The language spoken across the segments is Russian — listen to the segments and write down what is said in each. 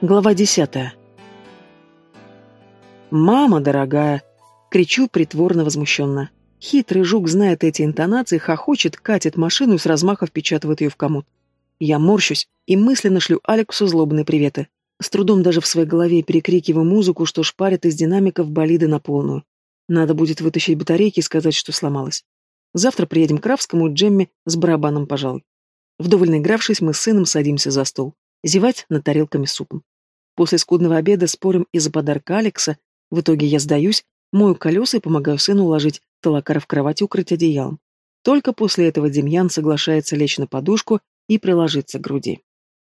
Глава десятая. «Мама дорогая!» — кричу притворно возмущенно. Хитрый жук знает эти интонации, хохочет, катит машину и с размаха впечатывает ее в комод. Я морщусь и мысленно шлю Алексу злобные приветы. С трудом даже в своей голове перекрикиваю музыку, что шпарит из динамиков болиды на полную. Надо будет вытащить батарейки и сказать, что сломалась. Завтра приедем к Равскому и Джемме с барабаном, пожалуй. Вдоволь наигравшись, мы с сыном садимся за стол. Зевать над тарелками супом. После скудного обеда спорим из-за подарка Алекса. В итоге я сдаюсь, мою колеса и помогаю сыну уложить Талакара в кровать и укрыть одеялом. Только после этого Демьян соглашается лечь на подушку и приложиться к груди.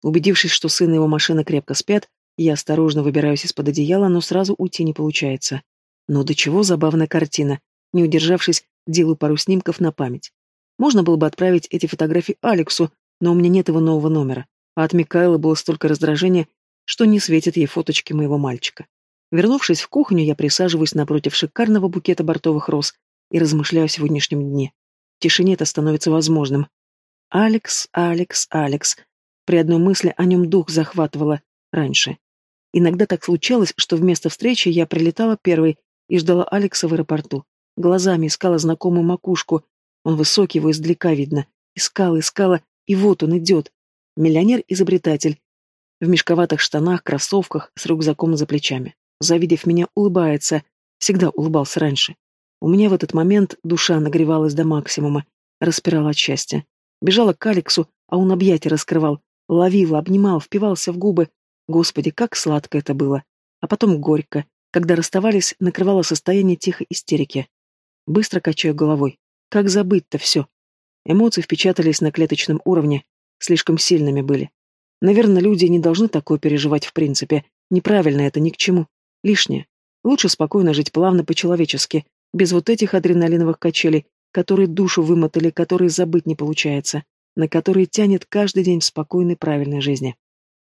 Убедившись, что сын и его машина крепко спят, я осторожно выбираюсь из-под одеяла, но сразу уйти не получается. Но до чего забавная картина. Не удержавшись, делаю пару снимков на память. Можно было бы отправить эти фотографии Алексу, но у меня нет его нового номера. А от Микаэлы было столько раздражения, что не светит ей фоточки моего мальчика. Вернувшись в кухню, я присаживаюсь напротив шикарного букета бортовых роз и размышляю о сегодняшнем дне. В тишине это становится возможным. Алекс, Алекс, Алекс. При одной мысли о нем дух захватывало раньше. Иногда так случалось, что вместо встречи я прилетала первой и ждала Алекса в аэропорту. Глазами искала знакомую макушку. Он высокий, его издалека видно. Искала, искала, и вот он идет. Миллионер-изобретатель. В мешковатых штанах, кроссовках, с рюкзаком за плечами. Завидев меня, улыбается. Всегда улыбался раньше. У меня в этот момент душа нагревалась до максимума, распирала от счастья. Бежала к Алексу, а он объятия раскрывал, ловил, обнимал, впивался в губы. Господи, как сладко это было. А потом горько. Когда расставались, накрывало состояние тихой истерики. Быстро качаю головой. Как забыть-то все? Эмоции впечатались на клеточном уровне, слишком сильными были. Наверное, люди не должны такое переживать в принципе. Неправильно это ни к чему. Лишнее. Лучше спокойно жить плавно по-человечески, без вот этих адреналиновых качелей, которые душу вымотали, которые забыть не получается, на которые тянет каждый день в спокойной правильной жизни.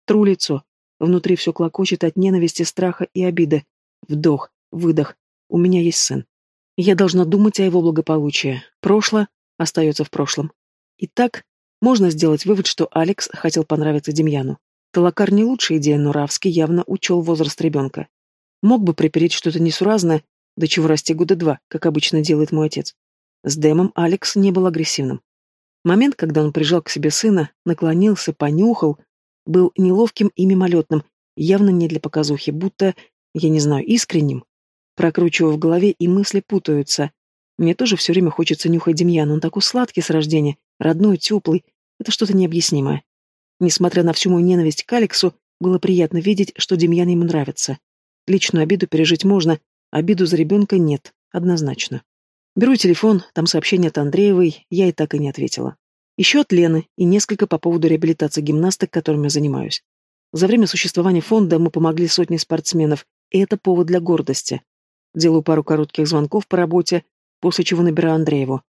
Тру лицо. Внутри все клокочет от ненависти, страха и обиды. Вдох, выдох. У меня есть сын. Я должна думать о его благополучии. Прошлое остается в прошлом. Итак, можно сделать вывод, что Алекс хотел понравиться Демьяну. Талакар не лучшая идея, но Равский явно учел возраст ребенка. Мог бы припереть что-то несуразное, до чего расти года два, как обычно делает мой отец. С Дэмом Алекс не был агрессивным. Момент, когда он прижал к себе сына, наклонился, понюхал, был неловким и мимолетным, явно не для показухи, будто, я не знаю, искренним. Прокручиваю в голове, и мысли путаются. Мне тоже все время хочется нюхать Демьяна, он такой сладкий с рождения, родной, теплый, это что-то необъяснимое. Несмотря на всю мою ненависть к Алексу, было приятно видеть, что Демьян ему нравится. Личную обиду пережить можно, обиду за ребенка нет, однозначно. Беру телефон, там сообщение от Андреевой, я и так и не ответила. Еще от Лены и несколько по поводу реабилитации гимнасток, которыми я занимаюсь. За время существования фонда мы помогли сотне спортсменов, и это повод для гордости. Делаю пару коротких звонков по работе, после чего набираю Андрееву.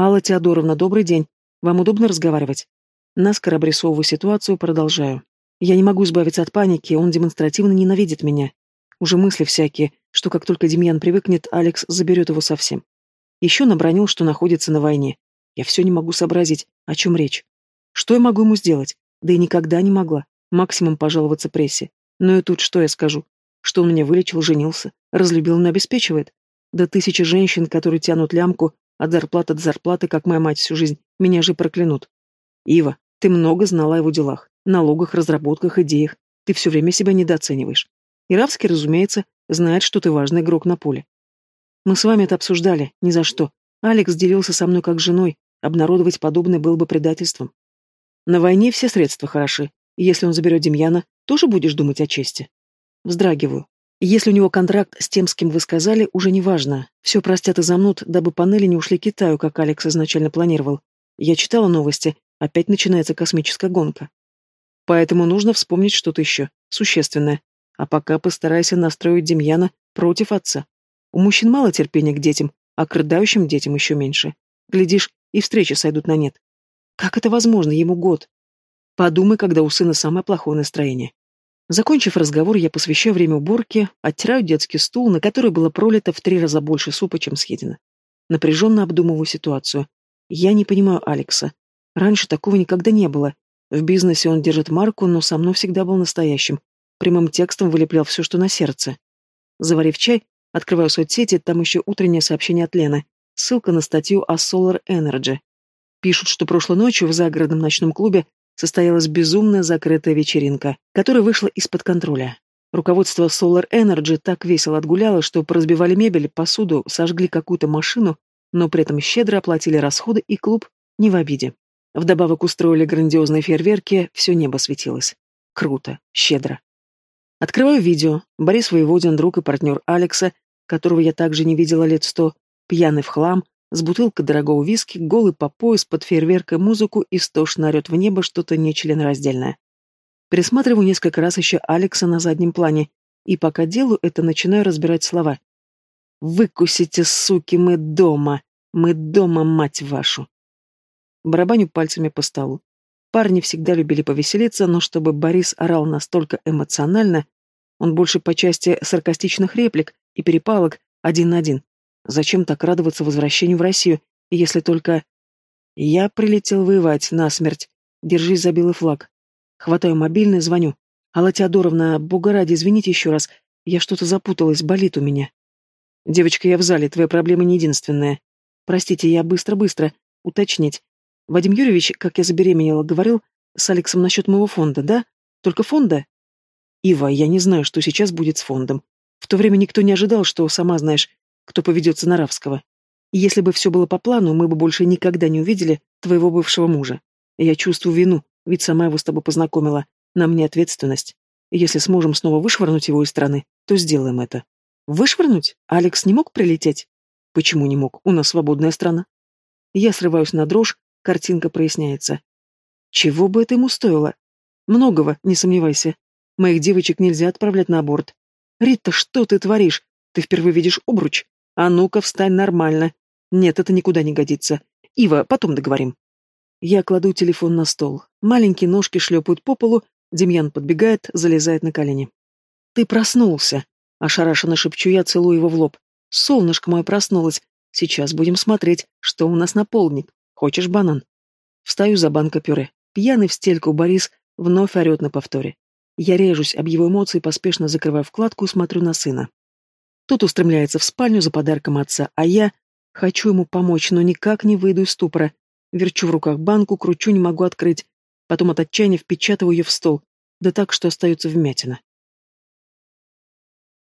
«Алла Теодоровна, добрый день. Вам удобно разговаривать? Наскоро обрисовываю ситуацию, продолжаю. Я не могу избавиться от паники, он демонстративно ненавидит меня. Уже мысли всякие, что как только Демьян привыкнет, Алекс заберет его совсем. Еще набронил, что находится на войне. Я все не могу сообразить, о чем речь. Что я могу ему сделать? Да и никогда не могла. Максимум пожаловаться прессе. Но и тут что я скажу? Что он меня вылечил, женился, разлюбил, но обеспечивает? Да тысячи женщин, которые тянут лямку, от зарплаты до зарплаты, как моя мать всю жизнь. Меня же проклянут. Ива, ты много знала о его делах, налогах, разработках, идеях. Ты все время себя недооцениваешь. Иравский, разумеется, знает, что ты важный игрок на поле. Мы с вами это обсуждали, ни за что. Алекс делился со мной как женой. Обнародовать подобное было бы предательством. На войне все средства хороши. И если он заберет Демьяна, тоже будешь думать о чести. Вздрагиваю. Если у него контракт с тем, с кем вы сказали, уже не важно. Все простят и замнут, дабы панели не ушли Китаю, как Алекс изначально планировал. Я читала новости. Опять начинается космическая гонка. Поэтому нужно вспомнить что-то еще, существенное. А пока постарайся настроить Демьяна против отца. У мужчин мало терпения к детям, а к рыдающим детям еще меньше. Глядишь, и встречи сойдут на нет. Как это возможно? Ему год. Подумай, когда у сына самое плохое настроение. Закончив разговор, я посвящаю время уборки, оттираю детский стул, на который было пролито в три раза больше супа, чем съедено. Напряженно обдумываю ситуацию. Я не понимаю Алекса. Раньше такого никогда не было. В бизнесе он держит марку, но со мной всегда был настоящим. прямым текстом вылеплял все, что на сердце. Заварив чай, открываю соцсети, там еще утреннее сообщение от Лены. Ссылка на статью о Solar Energy. Пишут, что прошлой ночью в загородном ночном клубе состоялась безумная закрытая вечеринка, которая вышла из-под контроля. Руководство Solar Energy так весело отгуляло, что поразбивали мебель, посуду, сожгли какую-то машину, но при этом щедро оплатили расходы, и клуб не в обиде. Вдобавок устроили грандиозные фейерверки, все небо светилось. Круто, щедро. Открываю видео. Борис Воеводин, друг и партнер Алекса, которого я также не видела лет сто, пьяный в хлам, с бутылкой дорогого виски, голый по пояс под фейерверкой музыку и стошно орет в небо что-то нечленораздельное. Пересматриваю несколько раз еще Алекса на заднем плане, и пока делаю это, начинаю разбирать слова. «Выкусите, суки, мы дома! Мы дома, мать вашу!» Барабаню пальцами по столу. Парни всегда любили повеселиться, но чтобы Борис орал настолько эмоционально, он больше по части саркастичных реплик и перепалок один на один. Зачем так радоваться возвращению в Россию, если только... Я прилетел воевать насмерть. Держись за белый флаг. Хватаю мобильный, звоню. Алла Теодоровна, бога ради, извините еще раз. Я что-то запуталась, болит у меня. Девочка, я в зале, твоя проблема не единственная. Простите, я быстро-быстро. Уточнить. Вадим Юрьевич, как я забеременела, говорил с Алексом насчет моего фонда, да? Только фонда? Ива, я не знаю, что сейчас будет с фондом. В то время никто не ожидал, что, сама знаешь, кто поведется на Равского. если бы все было по плану, мы бы больше никогда не увидели твоего бывшего мужа. Я чувствую вину, ведь сама его с тобой познакомила. На мне ответственность. если сможем снова вышвырнуть его из страны, то сделаем это. Вышвырнуть? Алекс не мог прилететь? Почему не мог? У нас свободная страна. Я срываюсь на дрожь, Картинка проясняется. Чего бы это ему стоило? Многого, не сомневайся. Моих девочек нельзя отправлять на аборт. Рита, что ты творишь? Ты впервые видишь обруч? А ну-ка, встань нормально. Нет, это никуда не годится. Ива, потом договорим. Я кладу телефон на стол. Маленькие ножки шлепают по полу, Демьян подбегает, залезает на колени. «Ты проснулся!» — ошарашенно шепчу я, целую его в лоб. «Солнышко мое проснулось. Сейчас будем смотреть, что у нас на полник. Хочешь банан? Встаю за банка пюре. Пьяный в стельку Борис вновь орет на повторе. Я режусь об его эмоции, поспешно закрываю вкладку и смотрю на сына. Тот устремляется в спальню за подарком отца, а я хочу ему помочь, но никак не выйду из ступора. Верчу в руках банку, кручу, не могу открыть. Потом от отчаяния впечатываю ее в стол, да так, что остается вмятина.